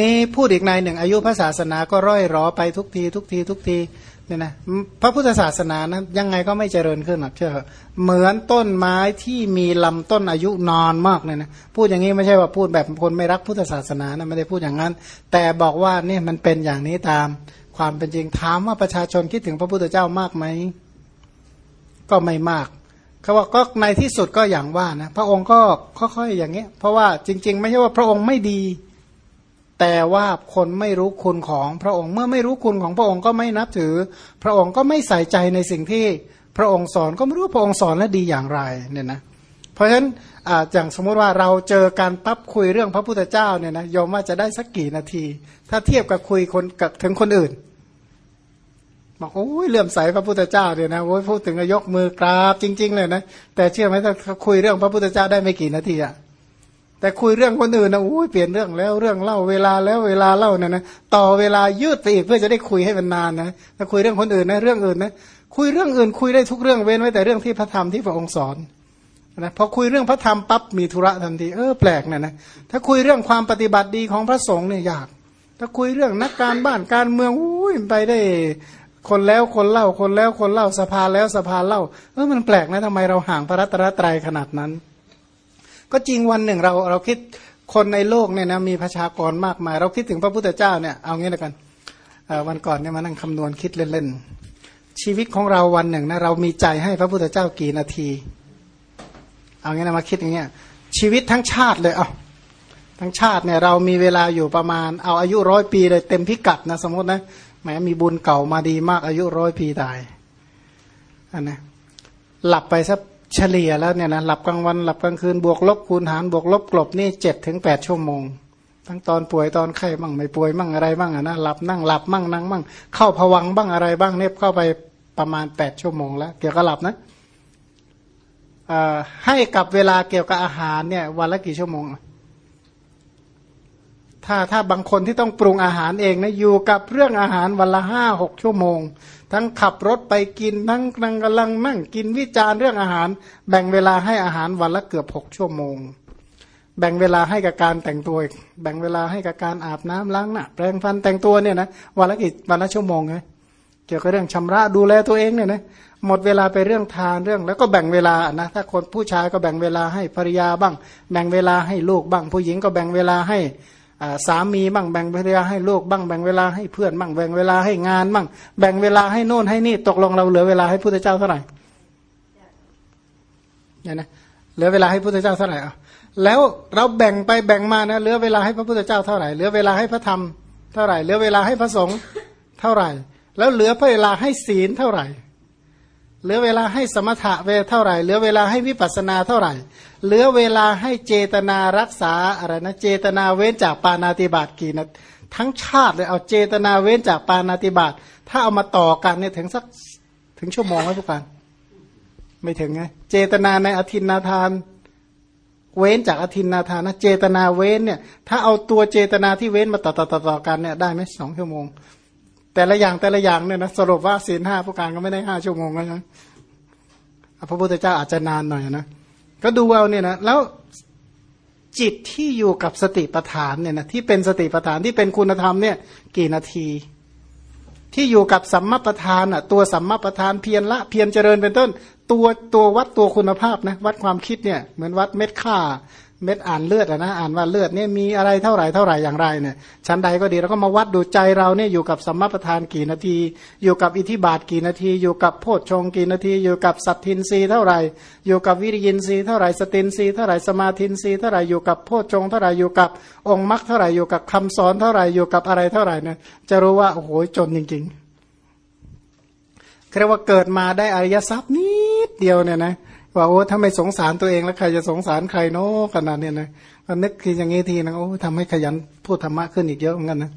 นี่พูดอีกนายหนึ่ง อายุพระศาสนาก็ร่อยรอไปทุกที ทุกที ทุกทีเนี่ยนะพระพุทธศาสนานะยังไงก็ไม่เจริญขึ้นหรอกเชื่อเหมือนต้นไม้ที่มีลำต้นอายุนานมากเลยนะพูดอย่างนี้ไม่ใช่ว่าพูดแบบคนไม่รักพุทธศาสนานะไม่ได้พูดอย่างนั้น แต่บอกว่าเนี่ยมันเป็นอย่างนี้ตามความเป็นจริงถามว่าประชาชนคิดถึงพระพุทธเจ้ามากไหมก็ไม่มากเขาว่าก็ในที่สุดก็อย่างว่านะพระองค์ก็ค่อยๆอย่างเงี้ยเพราะว่าจริง ๆ ไม่ใช่ว่าพระองค์ไม่ดี แต่ว่าคนไม่รู้คุณของพระองค์ เมื่อไม่รู้คุณของพระองค์ก็ไม่นับถือ พระองค์ก็ไม่ใส่ใจในสิ่งที่พระองค์สอนก็ไม่รู้พระองค์สอนและดีอย่างไรเนี่ยนะเพราะฉะนั้นอย่างสมมติว่าเราเจอการปั๊บคุยเรื่องพระพุทธเจ้าเนี่ยนะยอมว่าจะได้สักกี่นาที ถ้าเทียบกับคุยคนกับถึงคนอื่นบอกโอ้ยเลื่อมใสพระพุทธเจ้าเนี่ยนะโอ้ยพูดถึงยกมือกราบจริง ๆ เลยนะแต่เชื่อไหมถ้าคุยเรื่องพระพุทธเจ้าได้ไม่กี่นาทีอะ แต่คุยเรื่องคนอื่นนะโอ้ยเปลี่ยนเรื่องแล้วเรื่องเล่าเวลาแล้วเวลาเล่าเนี่ยนะต่อเวลายืดไปอีกเพื่อจะได้คุยให้มันนานนะถ้าคุยเรื่องคนอื่นนะเรื่องอื่นนะคุยเรื่องอื่นคุยได้ทุกเรื่องเว้นไว้แต่เรื่องที่พระธรรมที่พระองค์สอนนะพอคุยเรื่องพระธรรมปั๊บมีธุระทันทีเออแปลกเนี่ยนะถ้าคุยเรื่องความปฏิบัติดีของพระสงฆ์เนี่ยยาก ถ้าคุยเรื่องนักการบ้านการเมืองอุ้ยไปได้คนแล้วคนเล่าคนแล้วคนเล่าสภาแล้วสภาเล่าเออมันแปลกนะทำไมเราห่างพระรัตนตรัยขนาดนั้น ก็จริงวันหนึ่งเราเราคิดคนในโลกเนี่ยนะมีประชากรมากมาย เราคิดถึงพระพุทธเจ้าเนี่ยเอางี้ล้วกันวันก่อนเนี่ยมานั่งคำนวณคิดเล่นๆชีวิตของเราวันหนึ่งนะเรามีใจให้พระพุทธเจ้ากี่นาที เอางี้นะมาคิดอย่างเงี้ยชีวิตทั้งชาติเลยเอาทั้งชาติเนี่ยเรามีเวลาอยู่ประมาณ เอาอายุร้อยปีเลยเต็มพิกัดนะสมมตินะแม้มีบุญเก่ามาดีมากอายุร้อยปีตายอันนะหลับไปสัก เฉลี่ยแล้วเนี่ยนะหลับกลางวันหลับกลางคืนบวกลบคูณหารบวกลบกลบนี่เจ็ดถึงแปดชั่วโมง ทั้งตอนป่วยตอนไข้บ้างไม่ป่วยบ้างอะไรบ้างอะนะหลับนั่งหลับมั่งนั่งมั่งเข้าผวังบ้างอะไรบ้างเนี่ยเข้าไปประมาณแปดชั่วโมงแล้ว เกี่ยวกับหลับนะให้กับเวลาเกี่ยวกับอาหารเนี่ยวันละกี่ชั่วโมง ถ้าถ้าบางคนที่ต้องปรุงอาหารเองนะอยู่กับเรื่องอาหารวันละห้าหกชั่วโมง ทั้งขับรถไปกินทั้งนั่งกำลังนั่งกินวิจารเรื่องอาหาร แบ่งเวลาให้อาหารวันละเกือบหกชั่วโมง แบ่งเวลาให้กับการแต่งตัว แบ่งเวลาให้กับการอาบน้ำล้างหน้าแปรงฟันแต่งตัวเนี่ยนะวันละกี่วันละชั่วโมงไงเกี่ยวกับเรื่องชำระดูแลตัวเองเนี่ยนะหมดเวลาไปเรื่องทานเรื่อง แล้วก็แบ่งเวลานะถ้าคนผู้ชายก็แบ่งเวลาให้ภรรยาบ้าง แบ่งเวลาให้ลูกบ้าง ผู้หญิงก็แบ่งเวลาให้ สามีบ้างแบ่งเวลาให้ลูกบ้างแบ่งเวลาให้เพื่อนบ้างแบ่งเวลาให้งานบ้างแบ่งเวลาให้โน่นให้นี่ตกลงเราเหลือเวลาให้พุทธเจ้าเท่าไหร่เนี่ยนะเหลือเวลาให้พุทธเจ้าเท่าไหร่อะแล้วเราแบ่งไปแบ่งมานะเหลือเวลาให้พระพุทธเจ้าเท่าไหร่เหลือเวลาให้พระธรรมเท่าไหร่เหลือเวลาให้พระสงฆ์เท่าไหร่ แล้วเหลือเวลาให้ศีลเท่าไหร่ เหลือเวลาให้สมถะเวเท่าไหร่ เหลือเวลาให้วิปัสนาเท่าไหร่ เหลือเวลาให้เจตนารักษาอะไรนะเจตนาเว้นจากปานาติบาตกี่นะทั้งชาติเลยเอาเจตนาเว้นจากปานาติบาตถ้าเอามาต่อกันเนี่ยถึงสักถึงชั่วโมงไหมพวกกันไม่ถึงไงเจตนาในอธินนาทาน เว้นจากอธินนาทานนะเจตนาเว้นเนี่ย ถ้าเอาตัวเจตนาที่เว้นมาต่อต่อต่อต่อกันเนี่ยได้ไหมสองชั่วโมง แต่ละอย่างแต่ละอย่างเนี่ยนะสรุปว่าศีลห้าผู้การก็ไม่ได้ห้าชั่วโมงนะพระพุทธเจ้าอาจจะนานหน่อยนะก็ดูเอาเนี่ยนะแล้วจิตที่อยู่กับสติปัฏฐานเนี่ยนะที่เป็นสติปัฏฐานที่เป็นคุณธรรมเนี่ยกี่นาที ที่อยู่กับสัมมาประธานอะตัวสัมมาประธานเพียรละเพียรเจริญเป็นต้น ตัวตัววัดตัวคุณภาพนะวัดความคิดเนี่ยเหมือนวัดเม็ดค่า เม็ดอ่านเลือดอะนะ อ่านว่าเลือดเนี่ยมีอะไรเท่าไหร่เท่าไหร่อย่างไรเนี่ยชั้นใดก็ดีแล้วก็มาวัดดูใจเราเนี่ยอยู่กับสัมมาประธานกี่นาที อยู่กับอิทธิบาทกี่นาที อยู่กับโพชฌงกี่นาที อยู่กับสัตทินรีเท่าไหร่ อยู่กับวิริยินรีเท่าไหร่สตินรีเท่าไหร่สมาธินรีเท่าไหร่อยู่กับโพชฌงเท่าไหร่อยู่กับองค์มรรคเท่าไหร่อยู่กับคำสอนเท่าไหร่อยู่กับอะไรเท่าไหร่เนี่ยจะรู้ว่าโอ้โหจนจริงๆเรียกว่าเกิดมาได้อริยทรัพย์นิดเดียวเนี่ยนะ ว่าโอ้ถ้าไม่สงสารตัวเองแล้วใครจะสงสารใครเนาะขนาดเนี้ยนะก็นึกคืออย่างงี้ทีนะโอ้ทำให้ขยันพูดธรรมะขึ้นอีกเยอะเหมือนกันนะ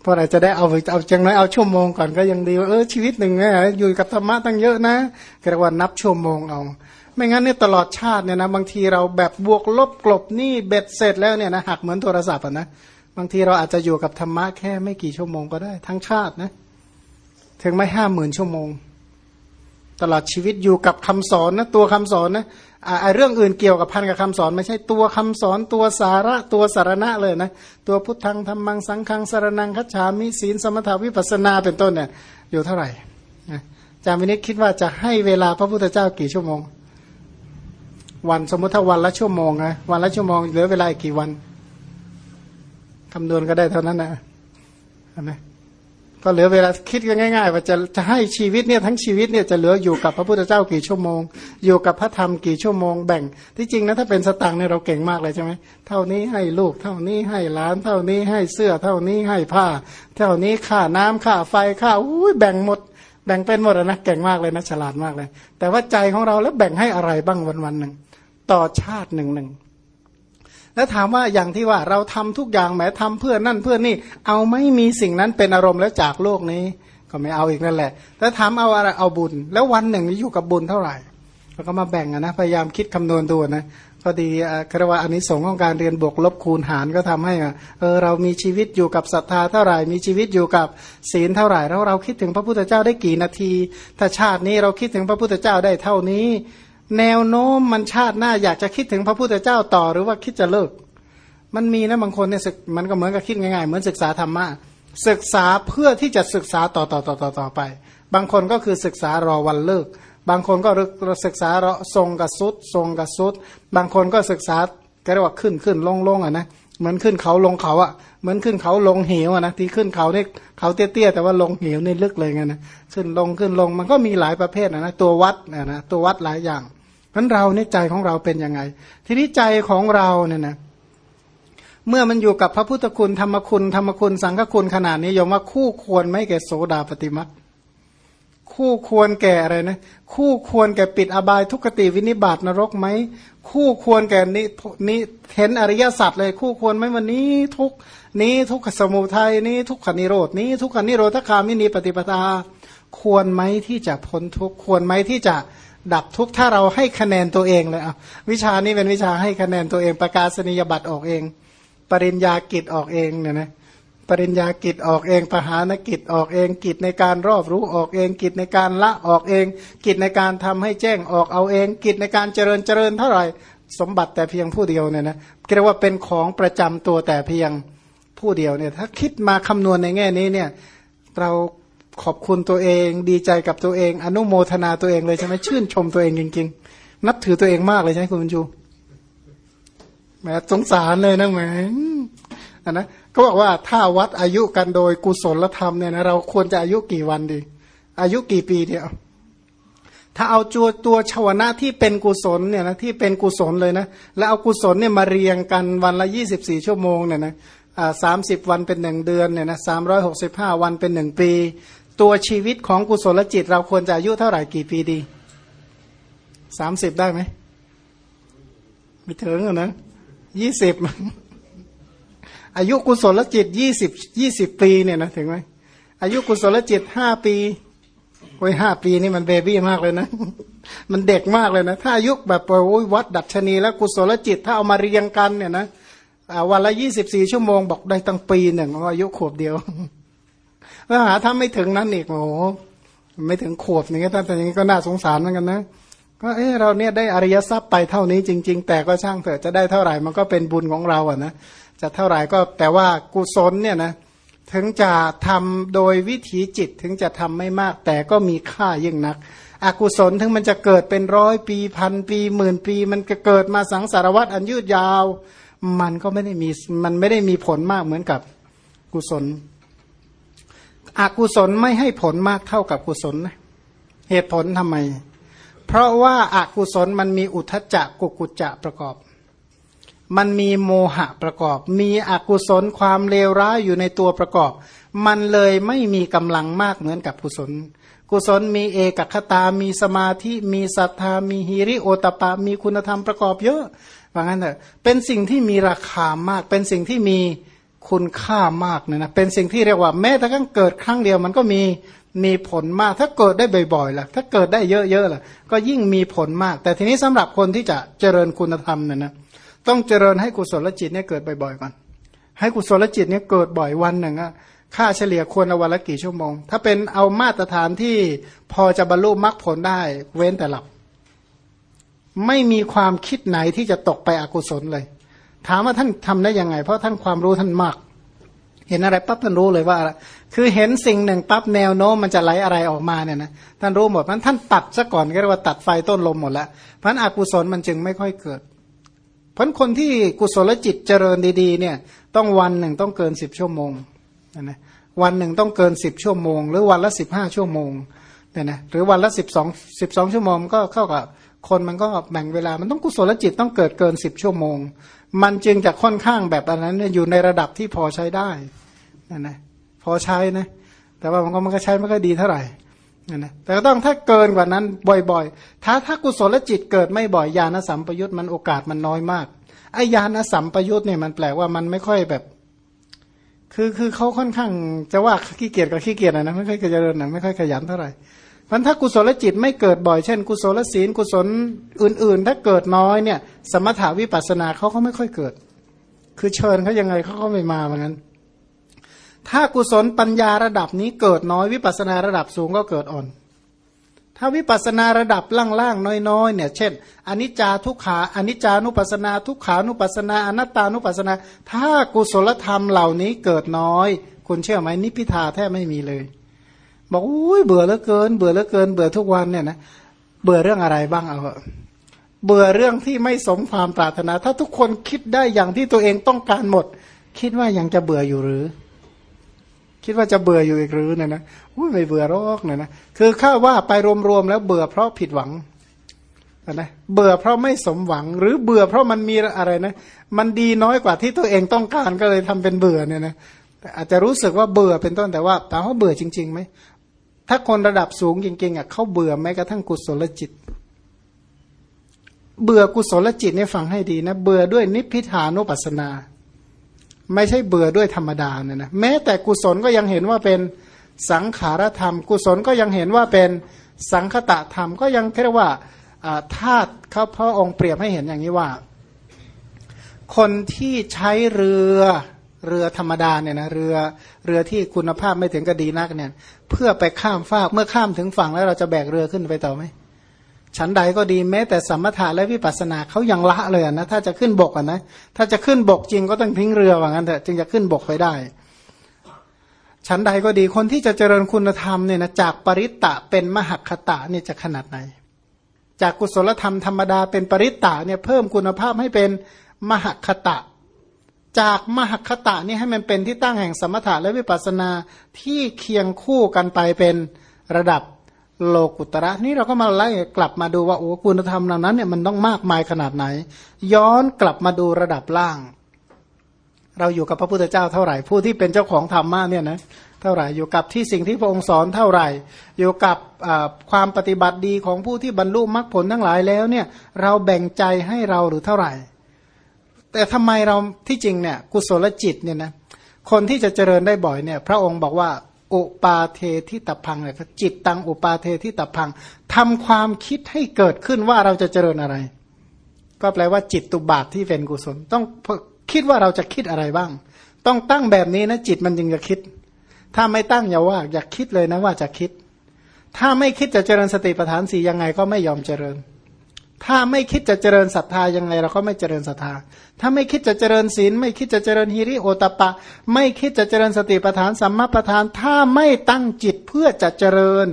เพราะอะไรจะได้เอาเอาจังน้อยเอาชั่วโมงก่อนก็ยังดีว่าเออชีวิตหนึ่งเนี่ยอยู่กับธรรมะตั้งเยอะนะกระว่านับชั่วโมงเอา ไม่งั้นเนี่ยตลอดชาติเนี่ยนะบางทีเราแบบบวกลบกลบนี่เบ็ดเสร็จแล้วเนี่ยนะหักเหมือนโทรศัพท์อะนะบางทีเราอาจจะอยู่กับธรรมะแค่ไม่กี่ชั่วโมงก็ได้ทั้งชาตินะถึงไม่ห้าหมื่นชั่วโมง ตลอดชีวิตอยู่กับคำสอนนะตัวคำสอนนะอ่าเรื่องอื่นเกี่ยวกับพันกับคำสอน ไม่ใช่ตัวคำสอนตัวสาระตัวสารณะเลยนะ ตัวพุทธังธรรมังสังฆังสารนังคัจฉามิศีลสมถาวิปัสนาเป็นต้นเนี่ยอยู่เท่าไหร่อาจารย์วินิจคิดว่าจะให้เวลาพระพุทธเจ้ากี่ชั่วโมง วันสมมติถ้าวันละชั่วโมงนะวันละชั่วโมงเหลือเวลาอีกกี่วันคำนวณก็ได้เท่านั้นนะนะ ก็เหลือเวลาคิดกันง่าย ๆ ว่าจะจะให้ชีวิตเนี่ยทั้งชีวิตเนี่ยจะเหลืออยู่กับพระพุทธเจ้ากี่ชั่วโมง อยู่กับพระธรรมกี่ชั่วโมงแบ่ง ที่จริงนะถ้าเป็นสตังค์เนี่ยเราเก่งมากเลยใช่ไหมเท่านี้ให้ลูกเท่านี้ให้ล้าน เท่านี้ให้เสื้อเท่านี้ให้ผ้า เท่านี้ค่าน้ำค่าไฟค่าอุ้ยแบ่งหมด แบ่งเป็นหมดนะเก่งมากเลยนะฉลาดมากเลย แต่ว่าใจของเราแล้วแบ่งให้อะไรบ้างวันวันหนึ่งต่อชาติหนึ่งหนึ่ง แล้วถามว่าอย่างที่ว่าเราทำทุกอย่างแม้ทำเพื่อนั่นเพื่อนี่ เอาไม่มีสิ่งนั้นเป็นอารมณ์แล้วจากโลกนี้ ก็ไม่เอาอีกนั่นแหละแล้วถามเอาอะไรเอาบุญ แล้ววันหนึ่งอยู่กับบุญเท่าไหร่เราก็มาแบ่งนะพยายามคิดคำนวณดูนะก็ดีครว่าอันนี้สงของการเรียนบวกลบคูณหารก็ทำให้เออเรามีชีวิตอยู่กับศรัทธาเท่าไหร่ มีชีวิตอยู่กับศีลเท่าไหร่แล้วเราคิดถึงพระพุทธเจ้าได้กี่นาที ถ้าชาตินี้เราคิดถึงพระพุทธเจ้าได้เท่านี้ แนวโน้มมันชาติหน้าอยากจะคิดถึงพระพุทธเจ้าต่อหรือว่าคิดจะเลิก มันมีนะบางคนเนี่ยมันก็เหมือนกับคิดง่ายๆ เหมือนศึกษาธรรมะศึกษาเพื่อที่จะศึกษาต่อต่อต่อต่อต่อไป บางคนก็คือศึกษารอวันเลิก บางคนก็ศึกษารอทรงกับสุดทรงกับสุด บางคนก็ศึกษาก็เรียกว่าขึ้นขึ้นลงลงอะนะเหมือนขึ้นเขาลงเขาอะเหมือนขึ้นเขาลงเหวอะนะที่ขึ้นเขาเนี่ยเขาเตี้ยๆแต่ว่าลงเหวในลึกเลยไงนะขึ้นลงขึ้นลงมันก็มีหลายประเภทนะนะตัววัดนะนะตัววัดหลายอย่าง พราะเราเนี่ยใจของเราเป็นยังไง ทีนี้ใจของเราเนี่ยนะเมื่อมันอยู่กับพระพุทธคุณธรรมคุณธรรมคุณสังฆคุณขนาดนี้ยอมว่าคู่ควรไหมแก่โสดาปฏิมักคู่ควรแก่อะไรนะคู่ควรแก่ปิดอบายทุกติวินิบาตนรกไหมคู่ควรแก่นี้นี้เห็นอริยสัจเลย คู่ควรไหมวันนี้ทุกนี้ทุกขสมุทัยนี้ทุกขนิโรดนี้ทุกขนิโรธคามินีปฏิปทาควรไหมที่จะพ้นทุกควรไหมที่จะ ดับทุกถ้าเราให้คะแนนตัวเองเลยอะวิชานี้เป็นวิชาให้คะแนนตัวเอง ประกาศนียบัตรออกเอง ปริญญากิจออกเองเนี่ยนะปริญญากิจออกเองปหานกิจออกเองกิจในการรอบรู้ออกเอง กิจในการละออกเอง กิจในการทำให้แจ้งออกเอาเอง กิจในการเจริญเจริญเท่าไหร่สมบัติแต่เพียงผู้เดียวเนี่ยนะเรียกว่าเป็นของประจำตัวแต่เพียงผู้เดียวเนี่ยถ้าคิดมาคำนวณในแง่นี้เนี่ยเรา ขอบคุณตัวเอง ดีใจกับตัวเอง อนุโมทนาตัวเองเลยใช่ไหมชื่นชมตัวเองจริงๆ นับถือตัวเองมากเลยใช่ไหมคุณบรรจุแหมสงสารเลยนะแหมอันนะก็บอกว่าถ้าวัดอายุกันโดยกุศลธรรมเนี่ยนะเราควรจะอายุกี่วันดี อายุกี่ปีเดียวถ้าเอาตัวตัวชาวนะที่เป็นกุศลเนี่ยนะที่เป็นกุศลเลยนะแล้วเอากุศลเนี่ยมาเรียงกันวันละยี่สิบสี่ชั่วโมงเนี่ยนะอ่าสามสิบวันเป็นหนึ่งเดือนเนี่ยนะสามร้อยหกสิบห้าวันเป็นหนึ่งปี ตัวชีวิตของกุศลจิต เราควรจะอายุเท่าไหร่กี่ปีดีสามสิบได้ไหมไม่ถึงนะยี่สิบอายุกุศลจิตยี่สิบยี่สิบปีเนี่ยนะถึงไหมอายุกุศลจิตห้าปีโอ้ยห้าปีนี่มันเบบี้มากเลยนะ มันเด็กมากเลยนะ ถ้าอายุแบบโอ้ยวัดดัชนีแล้วกุศลจิต ถ้าเอามาเรียงกันเนี่ยนะวันละยี่สิบสี่ชั่วโมงบอกได้ตั้งปีหนึ่งอายุขวบเดียว แล้วหาถ้าไม่ถึงนั้นอีกโอ้ไม่ถึงขวบอย่างเงี้ยแต่อย่างนี้ก็น่าสงสารเหมือนกันนะก็เออเราเนี่ยได้อริยทรัพย์ไปเท่านี้จริง ๆ แต่ก็ช่างเถอะจะได้เท่าไหร่มันก็เป็นบุญของเราอะนะจะเท่าไหร่ก็แต่ว่ากุศลเนี่ยนะถึงจะทำโดยวิถีจิตถึงจะทำไม่มาก แต่ก็มีค่ายิ่งนัก อกุศลถึงมันจะเกิดเป็นร้อยปีพันปีหมื่นปี มันเกิดมาสังสารวัตรอันยืดยาว มันก็ไม่ได้มีมันไม่ได้มีผลมากเหมือนกับกุศล อกุศลไม่ให้ผลมากเท่ากับกุศลนะเหตุผลทำไม เพราะว่าอากุศลมันมีอุทจจะกุกุจจะประกอบ มันมีโมหะประกอบ มีอกุศลความเลวร้ายอยู่ในตัวประกอบ มันเลยไม่มีกำลังมากเหมือนกับกุศล กุศลมีเอกคตา มีสมาธิ มีศรัทธา มีฮิริโอตปะ มีคุณธรรมประกอบเยอะว่างั้นเถอะเป็นสิ่งที่มีราคามาก เป็นสิ่งที่มี คุณค่ามากเนี่ยนะเป็นสิ่งที่เรียกว่าแม้แต่กั้งเกิดครั้งเดียวมันก็มีมีผลมาก ถ้าเกิดได้บ่อยๆล่ะถ้าเกิดได้เยอะๆล่ะก็ยิ่งมีผลมาก แต่ทีนี้สำหรับคนที่จะเจริญคุณธรรมเนี่ยนะต้องเจริญให้กุศลจิตเนี่ยเกิดบ่อยๆก่อน ให้กุศลจิตเนี่ยเกิดบ่อยวันหนึ่งอะค่าเฉลี่ยควรวันละกี่ชั่วโมง ถ้าเป็นเอามาตรฐานที่พอจะบรรลุมรรคผลได้เว้นแต่หลับ ไม่มีความคิดไหนที่จะตกไปอกุศลเลย ถามว่าท่านทำได้ยังไง เพราะท่านความรู้ท่านมาก เห็นอะไรปั๊บท่านรู้เลยว่า คือเห็นสิ่งหนึ่งปั๊บแนวโน้มมันจะไหลอะไรออกมาเนี่ยนะท่านรู้หมดมันท่านตัดซะก่อนก็เรียกว่าตัดไฟต้นลมหมดแล้วเพราะนั้นอกุศลมันจึงไม่ค่อยเกิด เพราะคนที่กุศลจิตเจริญดีๆ เนี่ย ต้องวันหนึ่งต้องเกินสิบชั่วโมงนะวันหนึ่งต้องเกินสิบชั่วโมง หรือวันละสิบห้าชั่วโมงเนี่ยนะหรือวันละสิบสองสิบสองชั่วโมงก็เข้ากับคนมันก็แบ่งเวลา มันต้องกุศลจิตต้องเกิดเกินสิบชั่วโมง มันจึงจะค่อนข้างแบบอันนั้นอยู่ในระดับที่พอใช้ได้นะนะพอใช้นะ แต่ว่ามันก็มันก็ใช้ไม่ค่อยดีเท่าไหร่นะนะแต่ก็ต้องถ้าเกินกว่านั้นบ่อยๆ ถ้าถ้ากุศลจิตเกิดไม่บ่อยญาณสัมปยุตมันโอกาสมันน้อยมากไอ้ญาณสัมปยุตเนี่ยมันแปลว่ามันไม่ค่อยแบบ คือคือเขาค่อนข้างจะว่าขี้เกียจกับขี้เกียจนะไม่ค่อยเจริญนะไม่ค่อยขยันเท่าไหร่ พันถ้ากุศลจิตไม่เกิดบ่อยเช่น กุศลศีลกุศลอื่น ๆ ถ้าเกิดน้อยเนี่ย สมถาวิปัสนาเขาก็ไม่ค่อยเกิด คือเชิญเขายังไงเขาก็ไม่มาเหมือนกันถ้ากุศลปัญญาระดับนี้เกิดน้อยวิปัสนาระดับสูงก็เกิดอ่อน ถ้าวิปัสนาระดับล่างๆน้อยๆเนี่ย เช่นอนิจจาทุกขาอนิจจานุปัสนา ทุกขานุปัสนาอนัตตานุปัสนา ถ้ากุศลธรรมเหล่านี้เกิดน้อย คุณเชื่อไหมนิพพิทาแทบไม่มีเลย บอกอุ้ยเบื่อเหลือเกิน เบื่อเหลือเกิน เบื่อทุกวันเนี่ยนะเบื่อเรื่องอะไรบ้างเอาเบื่อเรื่องที่ไม่สมความปรารถนา ถ้าทุกคนคิดได้อย่างที่ตัวเองต้องการหมด คิดว่ายังจะเบื่ออยู่หรือ คิดว่าจะเบื่ออยู่อีกหรือเนี่ยนะอุ้ยไม่เบื่อรอกเนี่ยนะคือข้าว่าไปรวมๆแล้วเบื่อเพราะผิดหวังนะเบื่อเพราะไม่สมหวัง หรือเบื่อเพราะมันมีอะไรนะ มันดีน้อยกว่าที่ตัวเองต้องการก็เลยทำเป็นเบื่อเนี่ยนะอาจจะรู้สึกว่าเบื่อเป็นต้นแต่ว่าถามว่าเบื่อจริงๆไหม ถ้าคนระดับสูงจริงๆอะเขาเบื่อแม้กระทั่งกุศลจิต เบื่อกุศลจิตเนี่ยฟังให้ดีนะ เบื่อด้วยนิพพิทานุปัสนา ไม่ใช่เบื่อด้วยธรรมดาเนี่ยนะแม้แต่กุศลก็ยังเห็นว่าเป็นสังขารธรรม กุศลก็ยังเห็นว่าเป็นสังคตะธรรมก็ยังเรียกว่าธาตุเขาพระองค์เปรียบให้เห็นอย่างนี้ว่า คนที่ใช้เรือเรือธรรมดาเนี่ยนะเรือเรือที่คุณภาพไม่ถึงกระดีนักเนี่ย เพื่อไปข้ามฟากเมื่อข้ามถึงฝั่งแล้วเราจะแบกเรือขึ้นไปต่อไหมชั้นใดก็ดีแม้แต่สมถะและวิปัสสนาเขายังละเลยนะถ้าจะขึ้นบกอะนะถ้าจะขึ้นบกจริงก็ต้องทิ้งเรือว่างั้นเถอะจึงจะขึ้นบกไปได้ชั้นใดก็ดีคนที่จะเจริญคุณธรรมเนี่ยนะจากปริตตะเป็นมหคตะเนี่ยจะขนาดไหน จากกุศลธรรมธรรมดาเป็นปริตตะเนี่ยเพิ่มคุณภาพให้เป็นมหคตะ จากมหคตานี่ให้มันเป็นที่ตั้งแห่งสมถะและวิปัสสนาที่เคียงคู่กันไปเป็นระดับโลกุตระนี่เราก็มาไล่กลับมาดูว่าโอ้คุณธรรมเหล่านั้นเนี่ยมันต้องมากมายขนาดไหน ย้อนกลับมาดูระดับล่าง เราอยู่กับพระพุทธเจ้าเท่าไหร่ ผู้ที่เป็นเจ้าของธรรมะเนี่ยนะเท่าไหร่อยู่กับที่สิ่งที่พระองค์สอนเท่าไหร่ อยู่กับความปฏิบัติดีของผู้ที่บรรลุมรรคผลทั้งหลายแล้วเนี่ย เราแบ่งใจให้เราหรือเท่าไหร่ แต่ทำไมเราที่จริงเนี่ยกุศลจิตเนี่ยนะคนที่จะเจริญได้บ่อยเนี่ย พระองค์บอกว่า อุปาเทที่ตพังเนี่ยจิตตังอุปาเทที่ตพังทำความคิดให้เกิดขึ้นว่าเราจะเจริญอะไร ก็แปลว่าจิตตุบาทที่เป็นกุศล ต้องคิดว่าเราจะคิดอะไรบ้าง ต้องตั้งแบบนี้นะจิตมันจึงจะคิด ถ้าไม่ตั้งอย่าว่า อย่าคิดเลยนะว่าจะคิด ถ้าไม่คิดจะเจริญสติปัฏฐานสี่ยังไงก็ไม่ยอมเจริญ ถ้าไม่คิดจะเจริญศรัทธายังไงเราก็ไม่เจริญศรัทธา ถ้าไม่คิดจะเจริญศีลไม่คิดจะเจริญฮิริโอตปะ ไม่คิดจะเจริญสติปัฏฐานสัมมาปัฏฐาน ถ้าไม่ตั้งจิตเพื่อจะเจริญ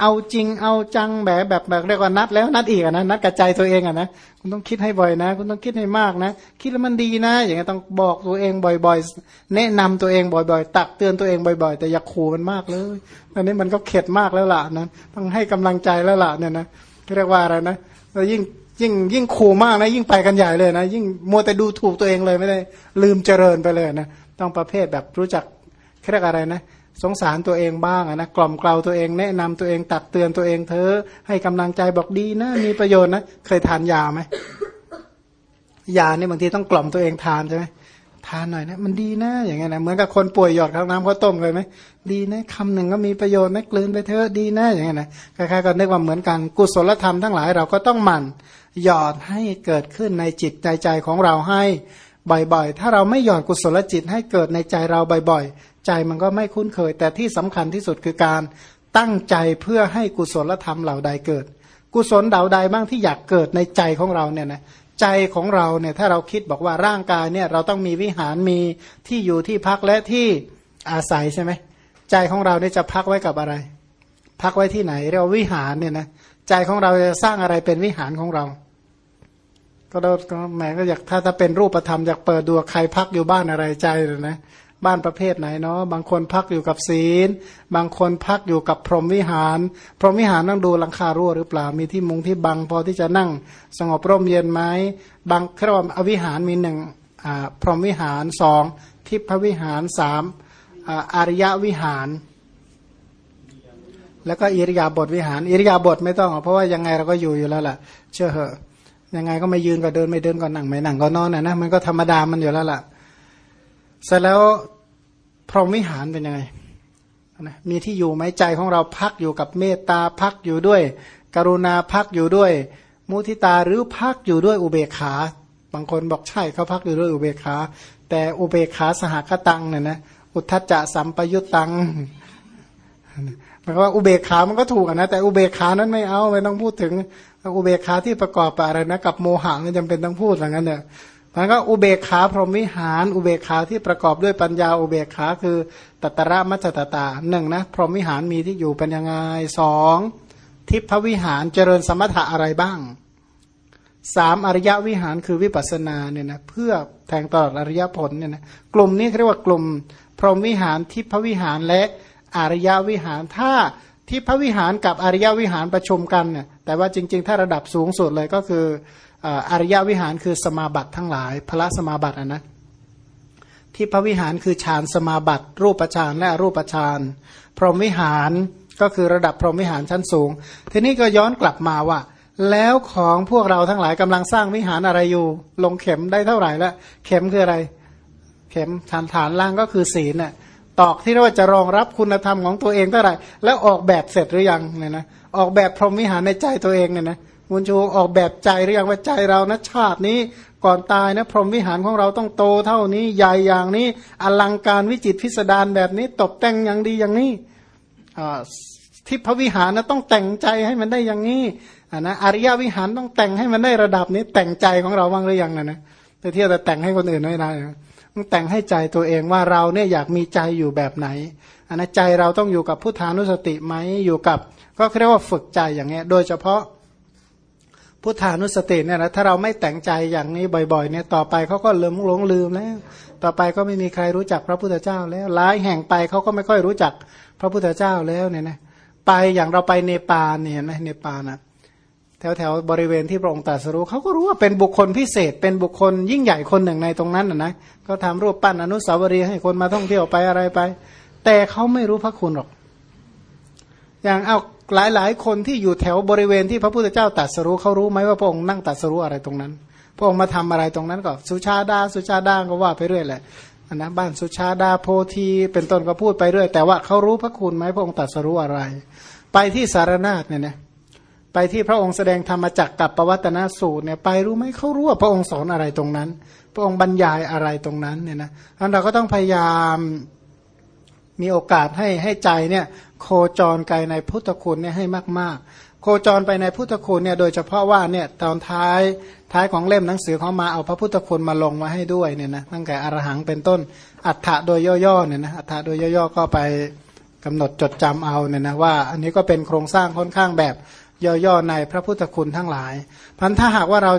เอาจริงเอาจังแบบแบบแบบเรียกว่านัดแล้วนัดอีกนะนัดกระจายตัวเองอะนะคุณต้องคิดให้บ่อยนะ คุณต้องคิดให้มากนะ คิดแล้วมันดีนะ อย่างเงี้ยต้องบอกตัวเองบ่อยๆ แนะนำตัวเองบ่อยๆ ตักเตือนตัวเองบ่อยๆ แต่อย่าขู่มันมากเลยตอนนี้มันก็เข็ดมากแล้วล่ะนะต้องให้กำลังใจแล้วล่ะเนี่ยนะเรียกว่าอะไรนะ รายิ่งยิ่งยิ่งขู่มากนะ ยิ่งไปกันใหญ่เลยนะ ยิ่งมัวแต่ดูถูกตัวเองเลยไม่ได้ ลืมเจริญไปเลยนะ ต้องประเภทแบบรู้จักเรียกอะไรนะ สงสารตัวเองบ้างนะกล่อมเกลาตัวเองแนะนำตัวเองตักเตือนตัวเองเธอให้กำลังใจบอกดีนะ มีประโยชน์นะ เคยทานยาไหมยาเนี่ยบางทีต้องกล่อมตัวเองทานใช่ไหม ทานหน่อยนะมันดีนะอย่างเงี้ยนะเหมือนกับคนป่วยหยอดข้าวน้ำข้าวต้มเลยไหมดีนะคำหนึ่งก็มีประโยชน์นะกลืนไปเถอะดีนะอย่างเงี้ยนะคล้ายๆก็นึกว่าเหมือนกันกุศลธรรมทั้งหลายเราก็ต้องหมั่นหยอดให้เกิดขึ้นในจิตใจใจของเราให้บ่อยๆ ถ้าเราไม่หยอดกุศลจิตให้เกิดในใจเราบ่อยๆ ใจมันก็ไม่คุ้นเคย แต่ที่สำคัญที่สุดคือการตั้งใจเพื่อให้กุศลธรรมเหล่าใดเกิด กุศลเดาใดบ้างที่อยากเกิดในใจของเราเนี่ยนะ ใจของเราเนี่ยถ้าเราคิดบอกว่าร่างกายเนี่ยเราต้องมีวิหารมีที่อยู่ที่พักและที่อาศัยใช่ไหมใจของเราเนี่ยจะพักไว้กับอะไร พักไว้ที่ไหนเรียกว่าวิหารเนี่ยนะใจของเราจะสร้างอะไรเป็นวิหารของเรา ก็เราแหมก็อยากถ้าถ้าเป็นรูปธรรมอยากเปิดดูใครพักอยู่บ้านอะไรใจเลยนะ บ้านประเภทไหนเนาะบางคนพักอยู่กับศีล บางคนพักอยู่กับพรหมวิหาร พรหมวิหารต้องดูหลังคารั่วหรือเปล่ามีที่มุงที่บังพอที่จะนั่ง สงบร่มเย็นไหมบางครอบอวิหารมีหนึ่งพรหมวิหารสองทิพวิหารสามอาริยวิหาร แล้วก็อิริยาบถวิหาร อิริยาบถไม่ต้อง เพราะว่ายังไงเราก็อยู่อยู่แล้วล่ะ เชื่อเหอะยังไงก็ไม่ยืนก็เดินไม่เดินก็นั่งไม่นั่งก็นอนนะนะมันก็ธรรมดามันอยู่แล้วล่ะ เสร็จแล้วพรหมวิหารเป็นยังไงนะมีที่อยู่ไหมใจของเราพักอยู่กับเมตตาพักอยู่ด้วย กรุณาพักอยู่ด้วย มุทิตาหรือพักอยู่ด้วยอุเบกขา บางคนบอกใช่เขาพักอยู่ด้วยอุเบกขา แต่อุเบกขาสหคตังเนี่ยนะอุทธจะสัมปยุตตังหมายว่าอุเบกขามันก็ถูกนะ แต่อุเบกขานั้นไม่เอาไม่ต้องพูดถึงอุเบกขาที่ประกอบอะไรนะกับโมหะมันจำเป็นต้องพูดอย่างนั้นเนี่ย มันก็อุเบกขาพรหมวิหารอุเบกขาที่ประกอบด้วยปัญญาอุเบกขาคือตัตระมัจจตตาหนึ่งนะพรหมวิหารมีที่อยู่เป็นยังไงสองทิพวิหารเจริญสมถะอะไรบ้างสามอริยวิหารคือวิปัสนาเนี่ยนะเพื่อแทงตลอดอริยผลเนี่ยนะกลุ่มนี้เรียกว่ากลุ่ม พรหมวิหารทิพวิหารและอริยวิหารถ้าทิพวิหารกับอริยวิหารประชุมกันเนี่ยแต่ว่าจริง ๆ ถ้าระดับสูงสุดเลยก็คือ อริยวิหารคือสมาบัติทั้งหลายพระสมาบัติอะนะที่พระวิหารคือฌานสมาบัติ รูปฌานและรูปฌานพรหมวิหารก็คือระดับพรหมวิหารชั้นสูง ทีนี้ก็ย้อนกลับมาว่า แล้วของพวกเราทั้งหลายกำลังสร้างวิหารอะไรอยู่ ลงเข็มได้เท่าไหร่แล้วเข็มคืออะไร เข็มฐานฐานล่างก็คือศีลน่ะตอกที่เรียกว่าจะรองรับคุณธรรมของตัวเองเท่าไหร่ แล้วออกแบบเสร็จหรือยังเนี่ยนะออกแบบพรหมวิหารในใจตัวเองเนี่ยนะ มุนชูออกแบบใจหรือยังว่าใจเรานะชาตินี้ก่อนตายนะพรหมวิหารของเราต้องโตเท่านี้ใหญ่อย่างนี้อลังการวิจิตพิสดารแบบนี้ ตกแต่งอย่างดีอย่างนี้ทิพวิหารนะต้องแต่งใจให้มันได้อย่างนี้นะอริยวิหารต้องแต่งให้มันได้ระดับนี้ แต่งใจของเราบ้างหรือยังนะนะแต่เที่ยวแต่แต่งให้คนอื่นไม่ได้ต้องแต่งให้ใจตัวเองว่าเราเนี่ยอยากมีใจอยู่แบบไหนอันนะใจเราต้องอยู่กับพุทธานุสติไหมอยู่กับ ก็เรียกว่าฝึกใจอย่างเงี้ย โดยเฉพาะ พุทธานุสติเนี่ยนะถ้าเราไม่แต่งใจอย่างนี้บ่อยๆเนี่ยต่อไปเขาก็เลืมหลงลืมแล้ว ต่อไปก็ไม่มีใครรู้จักพระพุทธเจ้า แล้วหลายแห่งไปเขาก็ไม่ค่อยรู้จักพระพุทธเจ้าแล้วเนี่ยนะไปอย่างเราไปเนปาลเนี่ยเห็นไหมเนปาลนะแถวแถวบริเวณที่พระองค์ตรัสรู้เขาก็รู้ว่าเป็นบุคคลพิเศษ เป็นบุคคลยิ่งใหญ่คนหนึ่งในตรงนั้นนะนะก็ทำรูปปั้นอนุสาวรีย์ให้คนมาท่องเที่ยวไปอะไรไป แต่เขาไม่รู้พระคุณหรอก อย่างเอา หลายหลายคนที่อยู่แถวบริเวณที่พระพุทธเจ้าตรัสรู้เขารู้ไหมว่าพระองค์นั่งตรัสรู้อะไรตรงนั้น พระองค์มาทำอะไรตรงนั้นก็สุชาดาสุชาดาก็ว่าไปเรื่อยแหละนะบ้านสุชาดาโพธีเป็นต้นก็พูดไปเรื่อย แต่ว่าเขารู้พระคุณไหมพระองค์ตรัสรู้อะไร ไปที่สารนาฏเนี่ยนะไปที่พระองค์แสดงธรรมจักกับปวัตนสูตรเนี่ยไปรู้ไหมเขารู้ว่าพระองค์สอนอะไรตรงนั้น พระองค์บรรยายอะไรตรงนั้นเนี่ยนะเราก็ต้องพยายามมีโอกาสให้ให้ใจเนี่ย โคจรไกลในพุทธคุณเนี่ยให้มาก ๆ โคจรไปในพุทธคุณเนี่ยโดยเฉพาะว่าเนี่ยตอนท้ายท้ายของเล่มหนังสือเขามาเอาพระพุทธคุณมาลงมาให้ด้วยเนี่ยนะตั้งแต่อรหังเป็นต้นอัฏฐะโดยย่อๆเนี่ยนะอัฏฐะโดยย่อๆก็ไปกำหนดจดจำเอาเนี่ยนะว่า อันนี้ก็เป็นโครงสร้างค่อนข้างแบบย่อๆในพระพุทธคุณทั้งหลายพันถ้าหากว่าเรา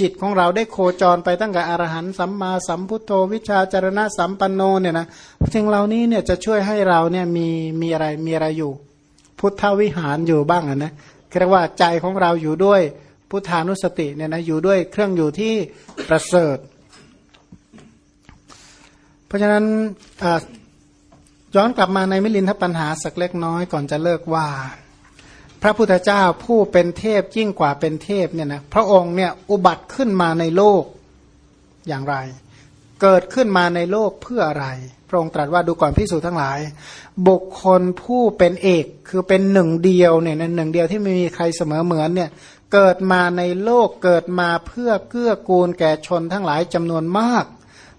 จิตของเราได้โคจรไปตั้งแต่อรหันสัมมาสัมพุทโธวิชาจารณะสัมปันโนเนี่ยนะสิ่งเหล่านี้เนี่ยจะช่วยให้เราเนี่ยมีมีอะไรมีอะไรอยู่ พุทธวิหารอยู่บ้างนะเรียกว่าใจของเราอยู่ด้วยพุทธานุสติเนี่ยนะอยู่ด้วยเครื่องอยู่ที่ประเสริฐ เพราะฉะนั้นย้อนกลับมาในมิลินทปัญหาสักเล็กน้อยก่อนจะเลิกว่า ระพุทธเจ้าผู้เป็นเทพยิ่งกว่าเป็นเทพเนี่ยนะพระองค์เนี่ยอุบัติขึ้นมาในโลกอย่างไร เกิดขึ้นมาในโลกเพื่ออะไร พระองค์ตรัสว่าดูก่อนพิสูจน์ทั้งหลาย บุคคลผู้เป็นเอกคือเป็นหนึ่งเดียวเนี่ยหนึ่งเดียวที่ไม่มีใครเสมอเหมือนเนี่ยเกิดมาในโลกเกิดมาเพื่อเกื้อกูลแก่ชนทั้งหลายจำนวนมาก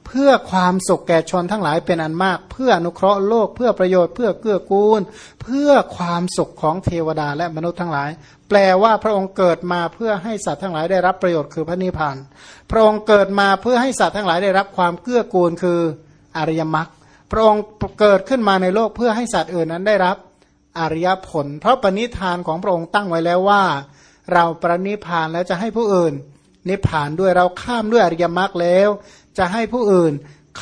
เพื่อความสุขแก่ชนทั้งหลายเป็นอันมาก เพื่ออนุเคราะห์โลกเพื่อประโยชน์เพื่อเกื้อกูล เพื่อความสุขของเทวดาและมนุษย์ทั้งหลาย แปลว่าพระองค์เกิดมาเพื่อให้สัตว์ทั้งหลายได้รับประโยชน์คือพระนิพพาน พระองค์เกิดมาเพื่อให้สัตว์ทั้งหลายได้รับความเกื้อกูลคืออริยมรรคพระองค์เกิดขึ้นมาในโลกเพื่อให้สัตว์อื่นนั้นได้รับอริยผล เพราะปณิธานของพระองค์ตั้งไว้แล้วว่า เราปรินิพานแล้วจะให้ผู้อื่น นิพานด้วยเราข้ามด้วยอริยมรรคแล้ว จะให้ผู้อื่น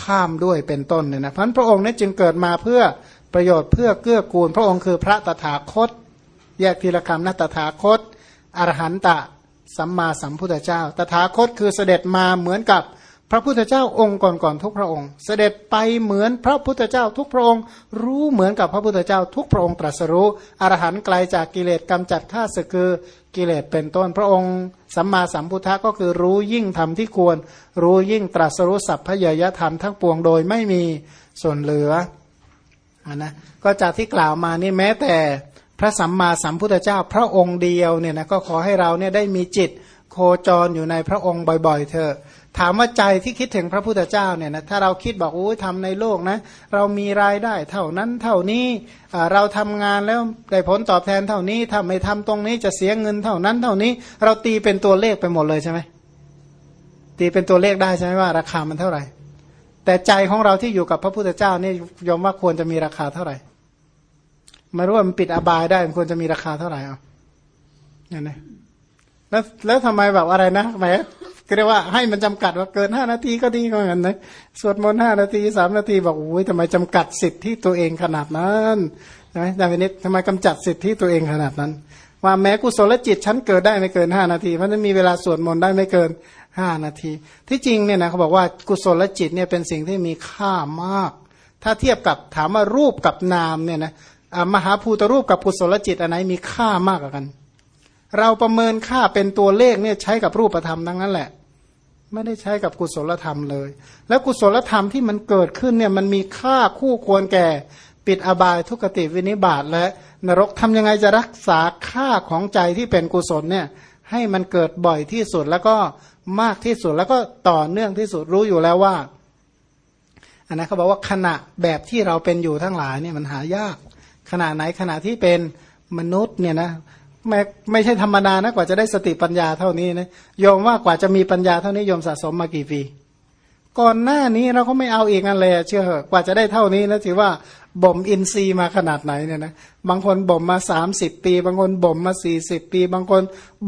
ข้ามด้วยเป็นต้นเนี่ยนะพันพระองค์นี้จึงเกิดมาเพื่อประโยชน์เพื่อเกื้อกูล พระองค์คือพระตถาคต แยกทีละคำนะตถาคตอรหันตะสัมมาสัมพุทธเจ้า ตถาคตคือเสด็จมาเหมือนกับ พระพุทธเจ้าองค์ก่อนๆทุกพระองค์ เสด็จไปเหมือนพระพุทธเจ้าทุกพระองค์ รู้เหมือนกับพระพุทธเจ้าทุกพระองค์ตรัสรู้อรหันต์ไกลจากกิเลสกำจัดข้าศึกคือกิเลสเป็นต้นพระองค์ สัมมาสัมพุทธะก็คือรู้ยิ่งทำที่ควร รู้ยิ่งตรัสรู้สัพพยยธรรมทั้งปวงโดยไม่มีส่วนเหลือนะก็จากที่กล่าวมานี่แม้แต่พระสัมมาสัมพุทธเจ้าพระองค์เดียวเนี่ยนะก็ขอให้เราเนี่ยได้มีจิตโคจรอยู่ในพระองค์บ่อยๆเถอะ ถามว่าใจที่คิดถึงพระพุทธเจ้าเนี่ยนะถ้าเราคิดบอกโอ้ยทำในโลกนะเรามีรายได้ เท่านั้นเท่านี้เราทำงานแล้วได้ผลตอบแทนเท่านี้ถ้าไม่ทำตรงนี้จะเสียเงินเท่านั้นเท่านี้ เราตีเป็นตัวเลขไปหมดเลยใช่ไหมตีเป็นตัวเลขได้ใช่ไหมว่า ราคามันเท่าไหร่ แต่ใจของเราที่อยู่กับพระพุทธเจ้านี่ยอมว่าควรจะมีราคาเท่าไหร่ไม่รู้ว่ามันปิดอบายได้มันควรจะมีราคาเท่าไหร่อะเนี่ยนะ แล้วแล้วทำไมแบบอะไรนะแหมก็เรียกว่าให้มันจำกัดว่าเกินห้านาทีก็ดีก็เหมือนกันนะสวดมนต์ห้านาทีสามนาทีบอกโอ้ยทำไมจำกัดสิทธิ์ที่ตัวเองขนาดนั้นใช่ไหมอาจารย์นิดทำไมกำจัดสิทธิ์ที่ตัวเองขนาดนั้น ว่าแม้กุศลจิตฉันเกิดได้ไม่เกินห้านาทีเพราะนั้นมีเวลาสวดมนต์ได้ไม่เกินห้านาที ที่จริงเนี่ยนะเขาบอกว่ากุศลจิตเนี่ยเป็นสิ่งที่มีค่ามาก ถ้าเทียบกับถามว่ารูปกับนามเนี่ยนะมหาภูตรูปกับกุศลจิตอันไหนมีค่ามากกว่ากัน เราประเมินค่าเป็นตัวเลขเนี่ยใช้กับรูปธรรมทั้งนั้นแหละ ไม่ได้ใช้กับกุศลธรรมเลย แล้วกุศลธรรมที่มันเกิดขึ้นเนี่ยมันมีค่าคู่ควรแก่ ปิดอบายทุกติวินิบาตและนรกทำยังไงจะรักษาค่าของใจที่เป็นกุศลเนี่ยให้มันเกิดบ่อยที่สุดแล้วก็มากที่สุดแล้วก็ต่อเนื่องที่สุดรู้อยู่แล้วว่าอันนั้นเขาบอกว่าขณะแบบที่เราเป็นอยู่ทั้งหลายเนี่ยมันหายาก ขณะไหนขณะที่เป็นมนุษย์เนี่ยนะ ไม่ไม่ใช่ธรรมดานะกว่าจะได้สติปัญญาเท่านี้นะโยมว่ากว่าจะมีปัญญาเท่านี้โยมสะสมมากี่ปีก่อนหน้านี้เราก็ไม่เอาอีกนั่นเลยเชื่อเหอะกว่าจะได้เท่านี้นะถือว่าบ่มอินทรีย์มาขนาดไหนเนี่ยนะบางคนบ่มมาสามสิบปี บางคนบ่มมาสี่สิบปี บางคน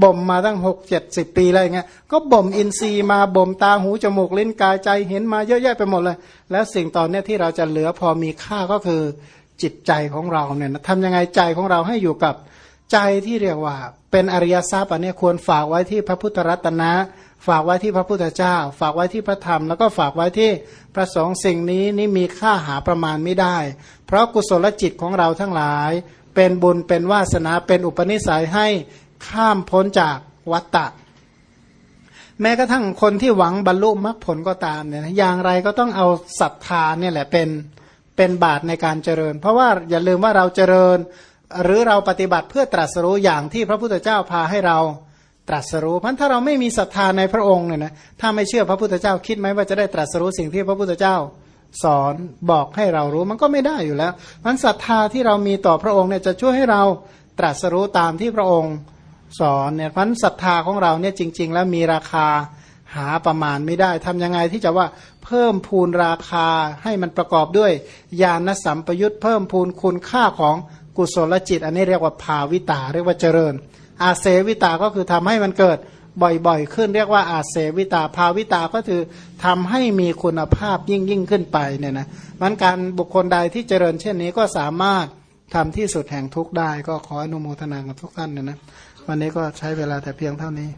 บ่มมาตั้งหกเจ็ดสิบปีอะไรเงี้ยก็บ่มอินทรีย์มาบ่มตาหูจมูกลิ้นกายใจเห็นมาเยอะแยะไปหมดเลย แล้วสิ่งตอนนี้ที่เราจะเหลือพอมีค่าก็คือจิตใจของเราเนี่ยนะทำยังไงใจของเราให้อยู่กับ ใจที่เรียกว่า เป็นอริยทรัพย์อันนี้ควรฝากไว้ที่พระพุทธรัตนะ ฝากไว้ที่พระพุทธเจ้า ฝากไว้ที่พระธรรม แล้วก็ฝากไว้ที่พระสงฆ์สิ่งนี้นี่มีค่าหาประมาณไม่ได้ เพราะกุศลจิตของเราทั้งหลาย เป็นบุญเป็นวาสนาเป็นอุปนิสัยให้ข้ามพ้นจากวัตตะ แม้กระทั่งคนที่หวังบรรลุมรรคผลก็ตามเนี่ยอย่างไรก็ต้องเอาศรัทธาเนี่ยแหละเป็นเป็นบาตในการเจริญ เพราะว่าอย่าลืมว่าเราเจริญ หรือเราปฏิบัติเพื่อตรัสรู้อย่างที่พระพุทธเจ้าพาให้เราตรัสรู้เพราะถ้าเราไม่มีศรัทธาในพระองค์เนี่ยนะถ้าไม่เชื่อพระพุทธเจ้าคิดไหมว่าจะได้ตรัสรู้สิ่งที่พระพุทธเจ้าสอนบอกให้เรารู้มันก็ไม่ได้อยู่แล้วมันศรัทธาที่เรามีต่อพระองค์เนี่ยจะช่วยให้เราตรัสรู้ตามที่พระองค์สอนเนี่ยพันศรัทธาของเราเนี่ยจริง ๆ แล้วมีราคาหาประมาณไม่ได้ทำยังไงที่จะว่าเพิ่มพูนราคาให้มันประกอบด้วยญาณสัมปยุตเพิ่มพูนคุณค่าของ กุศลจิต อันนี้เรียกว่าภาวิตา เรียกว่าเจริญ อาเสวิตาก็คือทำให้มันเกิดบ่อยๆ ขึ้นเรียกว่าอาเสวิตาภาวิตาก็คือทำให้มีคุณภาพยิ่งยิ่งขึ้นไปเนี่ยนะมันการบุคคลใดที่เจริญเช่นนี้ก็สามารถทำที่สุดแห่งทุกได้ ก็ขออนุโมทนากับทุกท่านนะนะวันนี้ก็ใช้เวลาแต่เพียงเท่านี้